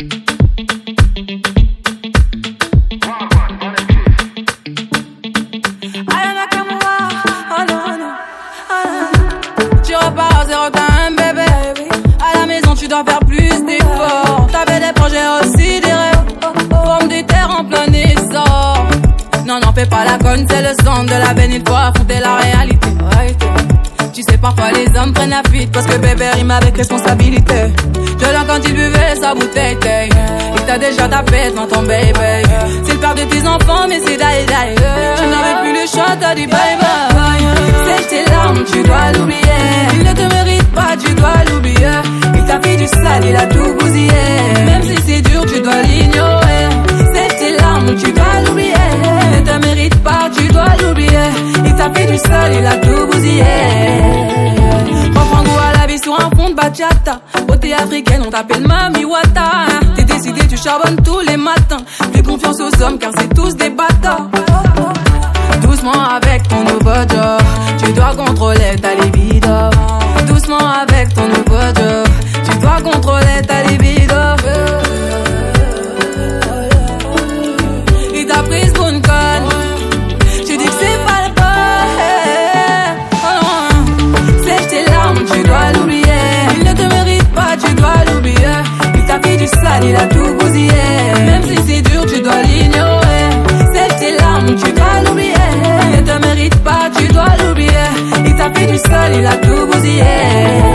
Oh non, non, oh non. Tu repars à zéro, t'as un bébé. À la maison, tu dois faire plus d'efforts. T'avais des projets aussi, des rêves. Forme des terres en plein essor. Non, n'en fais pas la conne, c'est le centre de la. Il faut affronter la réalité. Tu sais, parfois les hommes prennent la fuite parce que bébé rime avec responsabilité. Je l'en quand il buvait sa bouteille. Il t'a déjà tapé dans ton baby. C'est le père de tes enfants, mais c'est die die. Je n'avais plus le choix, t'as dit bye bye. C'est tes larmes, tu dois l'oublier. Il ne te mérite pas, tu dois l'oublier. Il t'a fait du sale, il a tout bousillé. Même si c'est dur, tu dois l'ignorer. C'est tes larmes, tu dois l'oublier. Il ne te mérite pas, tu dois l'oublier. Il t'a fait du sale, il a tout bousillé. Bachata. Beauté africaine, on t'appelle Mami Wata. T'es décidé, tu charbonnes tous les matins. Fais confiance aux hommes car c'est tous des bâtards. Doucement avec ton nouveau job, tu dois contrôler ta Fai giù sali la tua musica